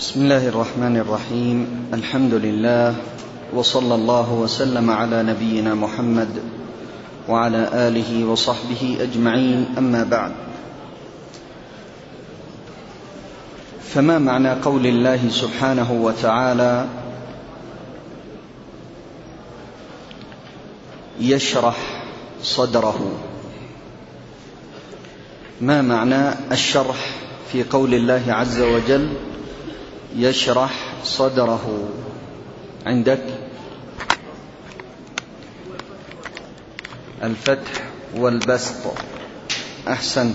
بسم الله الرحمن الرحيم. الحمد لله وصلى الله وسلم على نبينا محمد وعلى آله وصحبه أجمعين. أما بعد فما معنى قول الله سبحانه وتعالى يشرح صدره؟ ما معنى الشرح في قول الله عز وجل؟ يشرح صدره. عندك الفتح والبسط. أحسن.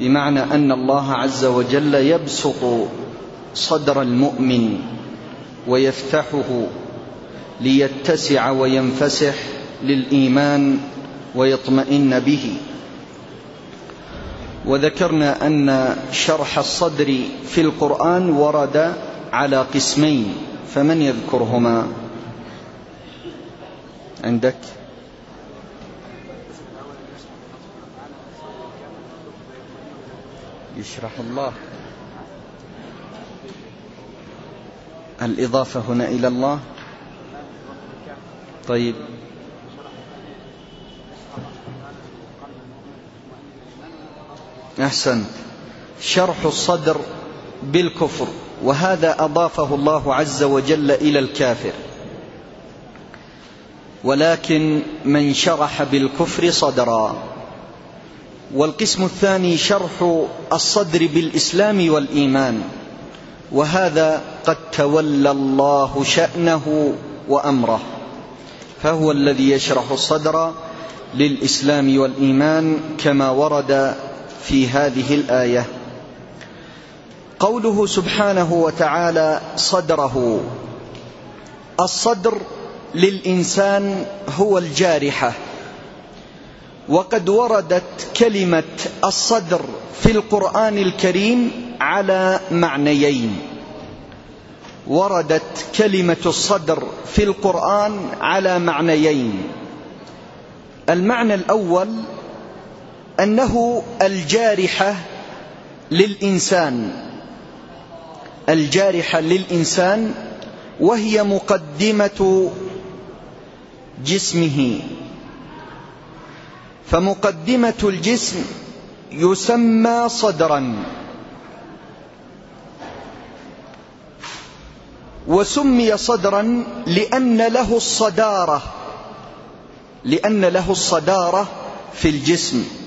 بمعنى أن الله عز وجل يبسط صدر المؤمن ويفتحه ليتسع وينفسح للإيمان ويطمئن به. وذكرنا أن شرح الصدر في القرآن ورد على قسمين فمن يذكرهما؟ عندك؟ يشرح الله. الإضافة هنا إلى الله. طيب. أحسنت شرح الصدر بالكفر وهذا أضافه الله عز وجل إلى الكافر. ولكن من شرح بالكفر صدرا. والقسم الثاني شرح الصدر بالإسلام والإيمان وهذا قد تولى الله شأنه وأمره. فهو الذي يشرح الصدر للإسلام والإيمان كما ورد في هذه الآية. قوله سبحانه وتعالى صدره. الصدر للإنسان هو الجارحة. وقد وردت كلمة الصدر في القرآن الكريم على معنيين. وردت كلمة الصدر في القرآن على معنيين. المعنى الأول أنه الجارحة للإنسان. الجارحة للإنسان وهي مقدمة جسمه. فمقدمة الجسم يسمى صدرا. وسمي صدرا لأن له الصدارة لأن له الصدارة في الجسم.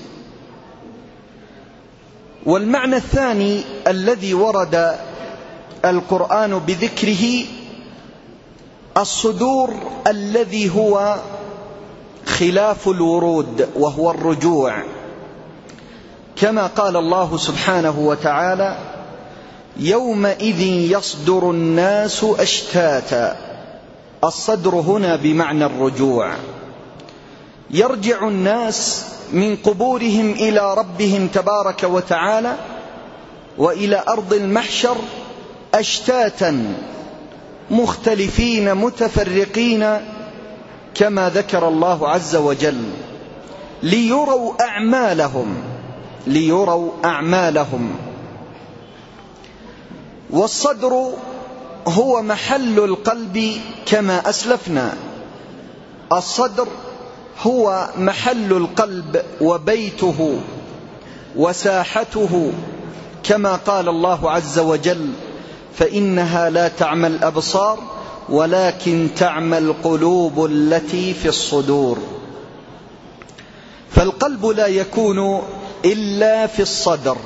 والمعنى الثاني الذي ورد القرآن بذكره الصدور الذي هو خلاف الورود وهو الرجوع. كما قال الله سبحانه وتعالى يومئذ يصدر الناس أشتاتا. الصدر هنا بمعنى الرجوع. يرجع الناس من قبورهم إلى ربهم تبارك وتعالى وإلى أرض المحشر أشتاتا مختلفين متفرقين كما ذكر الله عز وجل ليروا أعمالهم ليروا أعمالهم. والصدر هو محل القلب كما أسلفنا. الصدر هو محل القلب وبيته وساحته كما قال الله عز وجل فإنها لا تعمى الأبصار ولكن تعمى القلوب التي في الصدور. فالقلب لا يكون إلا في الصدر.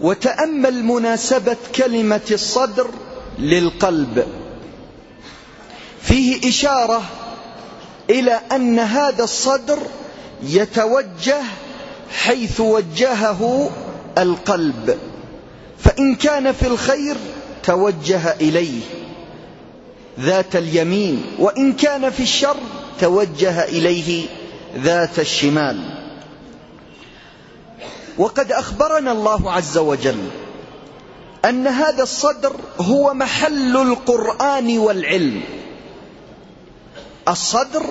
وتأمل مناسبة كلمة الصدر للقلب. فيه إشارة إلى أن هذا الصدر يتوجه حيث وجهه القلب. فإن كان في الخير توجه إليه ذات اليمين وإن كان في الشر توجه إليه ذات الشمال. وقد أخبرنا الله عز وجل أن هذا الصدر هو محل القرآن والعلم. الصدر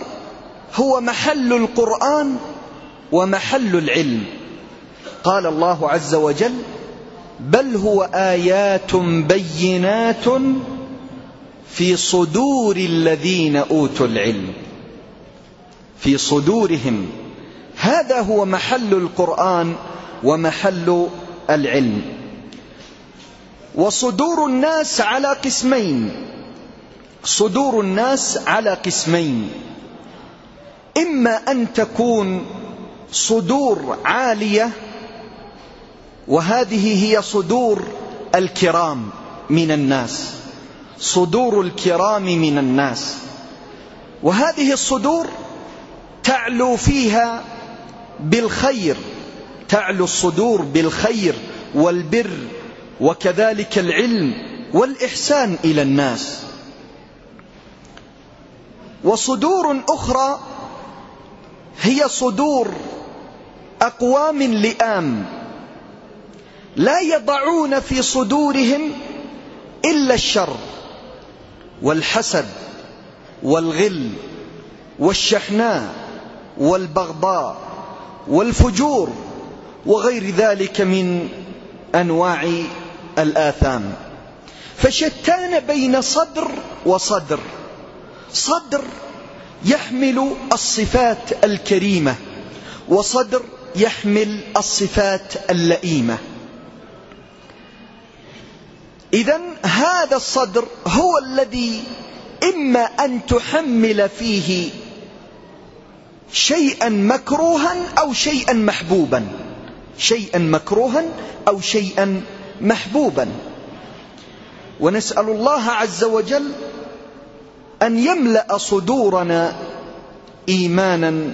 هو محل القرآن ومحل العلم. قال الله عز وجل بل هو آيات بينات في صدور الذين أوتوا العلم. في صدورهم. هذا هو محل القرآن ومحل العلم. وصدور الناس على قسمين صدور الناس على قسمين. إما أن تكون صدور عالية وهذه هي صدور الكرام من الناس صدور الكرام من الناس. وهذه الصدور تعلو فيها بالخير تعلو الصدور بالخير والبر وكذلك العلم والإحسان إلى الناس. وصدور أخرى هي صدور أقوام لئام لا يضعون في صدورهم إلا الشر والحسد والغل والشحناء والبغضاء والفجور وغير ذلك من أنواع الآثام فشتان بين صدر وصدر صدر يحمل الصفات الكريمة وصدر يحمل الصفات اللئيمة. إذا هذا الصدر هو الذي إما أن تحمل فيه شيئا مكروها أو شيئا محبوبا. شيئا مكروها أو شيئا محبوبا. ونسأل الله عز وجل أن يملأ صدورنا إيمانا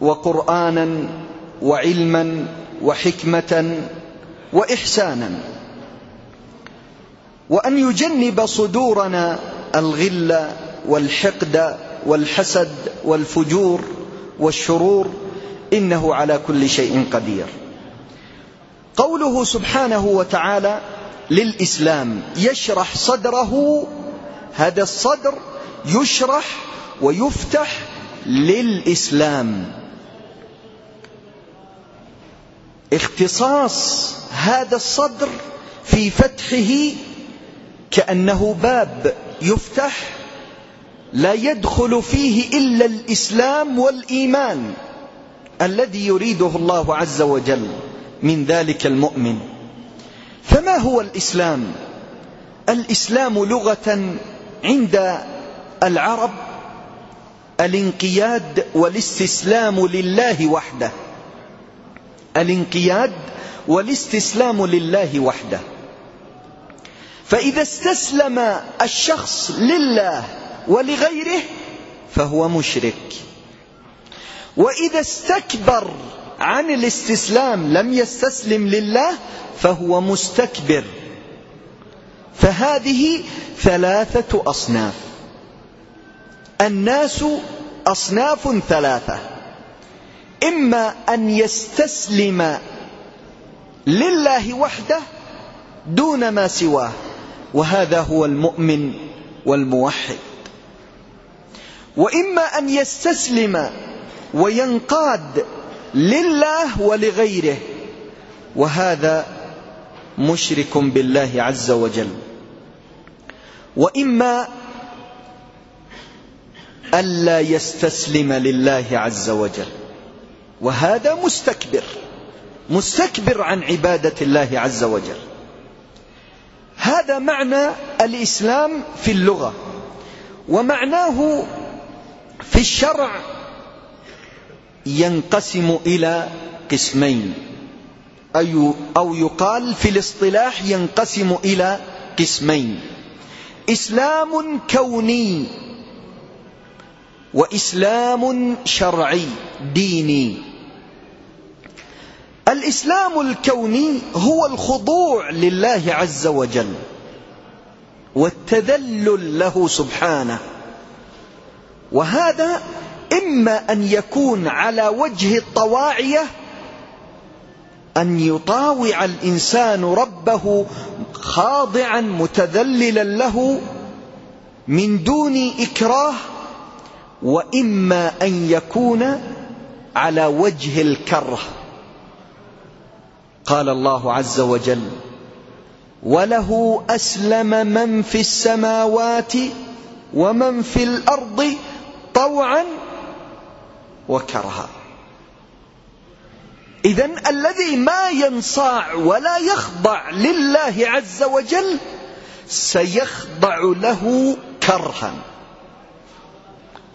وقرآنا وعلما وحكمة وإحسانا. وأن يجنب صدورنا الغل والحقد والحسد والفجور والشرور إنه على كل شيء قدير. قوله سبحانه وتعالى للإسلام يشرح صدره هذا الصدر يشرح ويفتح للإسلام. اختصاص هذا الصدر في فتحه كأنه باب يفتح لا يدخل فيه إلا الإسلام والإيمان الذي يريده الله عز وجل من ذلك المؤمن. فما هو الإسلام؟ الإسلام لغة عند العرب الانقياد والاستسلام لله وحده. الانقياد والاستسلام لله وحده. فإذا استسلم الشخص لله ولغيره فهو مشرك. وإذا استكبر عن الاستسلام لم يستسلم لله فهو مستكبر. فهذه ثلاثة أصناف. الناس أصناف ثلاثة. إما أن يستسلم لله وحده دون ما سواه وهذا هو المؤمن والموحد. وإما أن يستسلم وينقاد لله ولغيره وهذا مشرك بالله عز وجل. وإما ألا يستسلم لله عز وجل. وهذا مستكبر. مستكبر عن عبادة الله عز وجل. هذا معنى الإسلام في اللغة. ومعناه في الشرع ينقسم إلى قسمين. أي أو يقال في الاصطلاح ينقسم إلى قسمين. إسلام كوني وإسلام شرعي ديني. الإسلام الكوني هو الخضوع لله عز وجل والتذلل له سبحانه. وهذا إما أن يكون على وجه الطواعية أن يطاوع الإنسان ربه خاضعا متذللا له من دون إكراه وإما أن يكون على وجه الكره. قال الله عز وجل وله أسلم من في السماوات ومن في الأرض طوعا وكرها. إذا الذي ما ينصاع ولا يخضع لله عز وجل سيخضع له كرها.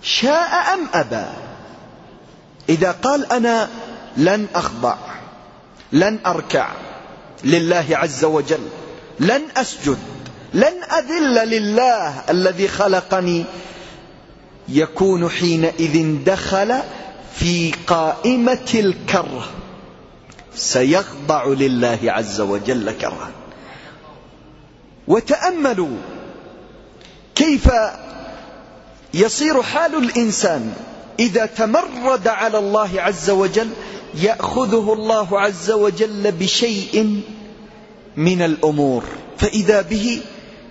شاء أم أبى. إذا قال أنا لن أخضع لن أركع لله عز وجل لن أسجد لن أذل لله الذي خلقني يكون حينئذ دخل في قائمة الكره. سيخضع لله عز وجل كرها. وتأملوا كيف يصير حال الإنسان إذا تمرد على الله عز وجل يأخذه الله عز وجل بشيء من الأمور. فإذا به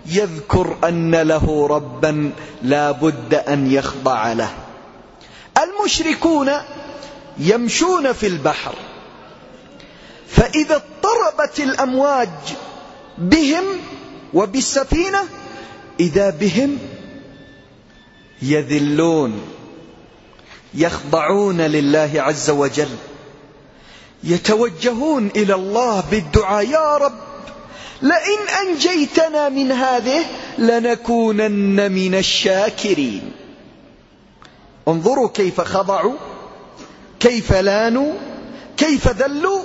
يذكر أن له ربا لا بد أن يخضع له. المشركون يمشون في البحر. فإذا اضطربت الأمواج بهم وبالسفينة إذا بهم يذلون يخضعون لله عز وجل يتوجهون إلى الله بالدعاء يا رب لئن أنجيتنا من هذه لنكونن من الشاكرين. انظروا كيف خضعوا كيف لانوا كيف ذلوا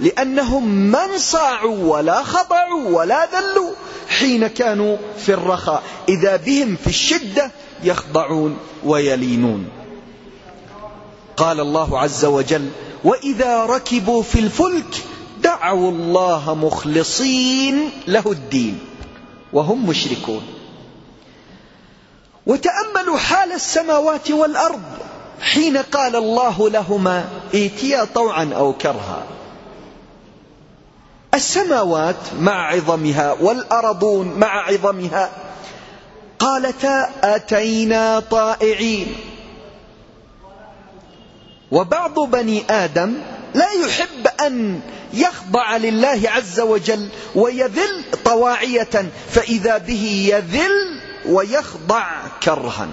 لأنهم ما انصاعوا ولا خضعوا ولا ذلوا حين كانوا في الرخاء. إذا بهم في الشدة يخضعون ويلينون. قال الله عز وجل وإذا ركبوا في الفلك دعوا الله مخلصين له الدين وهم مشركون. وتأملوا حال السماوات والأرض حين قال الله لهما ائتيا طوعا أو كرها. السماوات مع عظمها والأرضون مع عظمها قالتا أتينا طائعين. وبعض بني آدم لا يحب أن يخضع لله عز وجل ويذل طواعية فإذا به يذل ويخضع كرها.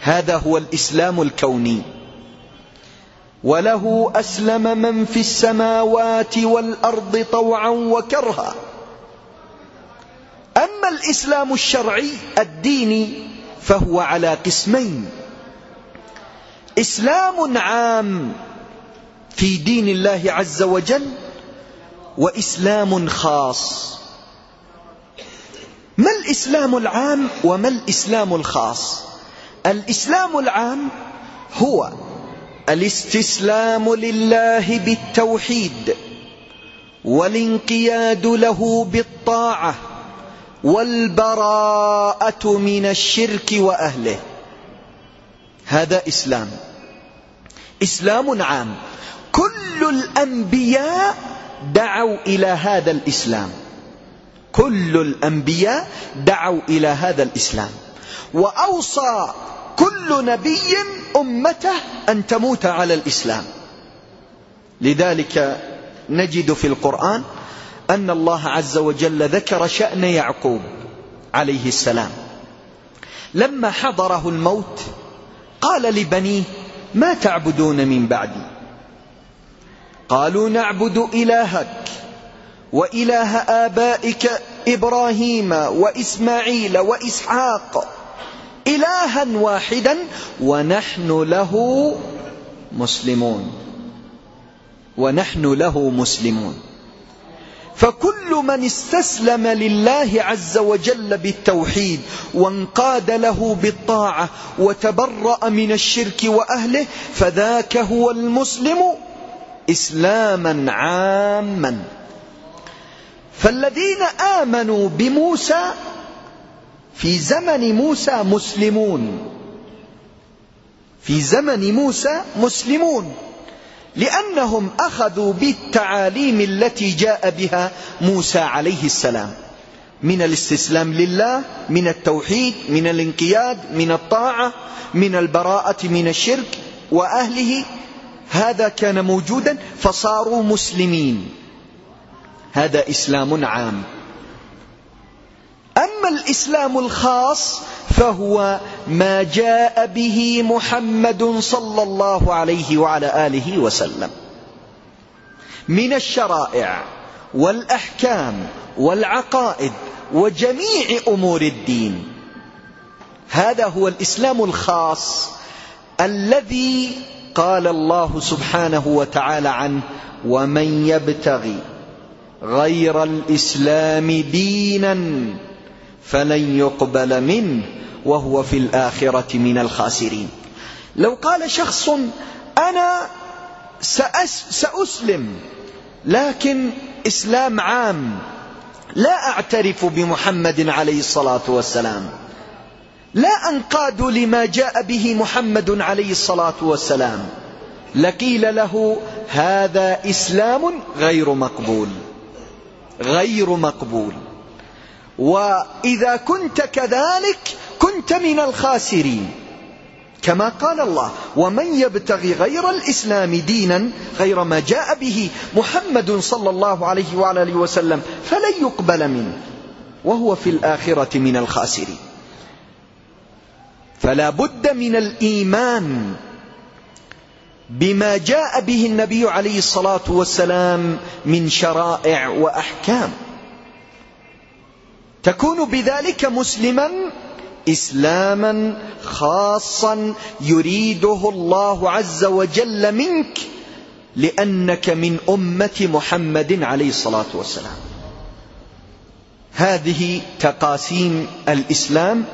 هذا هو الإسلام الكوني. وله أسلم من في السماوات والأرض طوعا وكرها. أما الإسلام الشرعي الديني فهو على قسمين. إسلام عام في دين الله عز وجل وإسلام خاص. ما الإسلام العام وما الإسلام الخاص؟ الإسلام العام هو الاستسلام لله بالتوحيد والانقياد له بالطاعة. والبراءة من الشرك وأهله. هذا إسلام. إسلام عام. كل الأنبياء دعوا إلى هذا الإسلام. كل الأنبياء دعوا إلى هذا الإسلام. وأوصى كل نبي أمته أن تموت على الإسلام. لذلك نجد في القرآن أن الله عز وجل ذكر شأن يعقوب عليه السلام. لما حضره الموت قال لبنيه ما تعبدون من بعدي؟ قالوا نعبد إلهك وإله آبائك إبراهيم وإسماعيل وإسحاق إلها واحدا ونحن له مسلمون. ونحن له مسلمون. فكل من استسلم لله عز وجل بالتوحيد وانقاد له بالطاعة وتبرأ من الشرك وأهله فذاك هو المسلم إسلاما عاما. فالذين آمنوا بموسى في زمن موسى مسلمون. في زمن موسى مسلمون. لأنهم أخذوا بالتعاليم التي جاء بها موسى عليه السلام. من الاستسلام لله من التوحيد من الانقياد من الطاعة من البراءة من الشرك وأهله. هذا كان موجودا فصاروا مسلمين. هذا إسلام عام. أما الإسلام الخاص فهو ما جاء به محمد صلى الله عليه وعلى آله وسلم. من الشرائع والأحكام والعقائد وجميع أمور الدين. هذا هو الإسلام الخاص الذي قال الله سبحانه وتعالى عنه ومن يبتغي غير الإسلام دينا فلن يقبل منه وهو في الآخرة من الخاسرين. لو قال شخص أنا سأس سأسلم لكن إسلام عام لا أعترف بمحمد عليه الصلاة والسلام. لا أنقاد لما جاء به محمد عليه الصلاة والسلام. لقيل له هذا إسلام غير مقبول غير مقبول. وإذا كنت كذلك كنت من الخاسرين. كما قال الله ومن يبتغي غير الإسلام دينا غير ما جاء به محمد صلى الله عليه وعلى آله وسلم فلن يقبل منه وهو في الآخرة من الخاسرين. فلا بد من الإيمان بما جاء به النبي عليه الصلاة والسلام من شرائع وأحكام. تكون بذلك مسلما إسلاما خاصا يريده الله عز وجل منك لأنك من أمة محمد عليه الصلاة والسلام. هذه تقاسيم الإسلام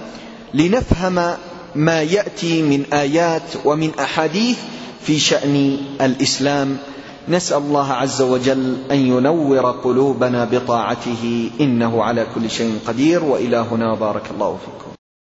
لنفهم ما يأتي من آيات ومن أحاديث في شأن الإسلام نسأل الله عز وجل أن ينور قلوبنا بطاعته إنه على كل شيء قدير والى هنا بارك الله فيكم.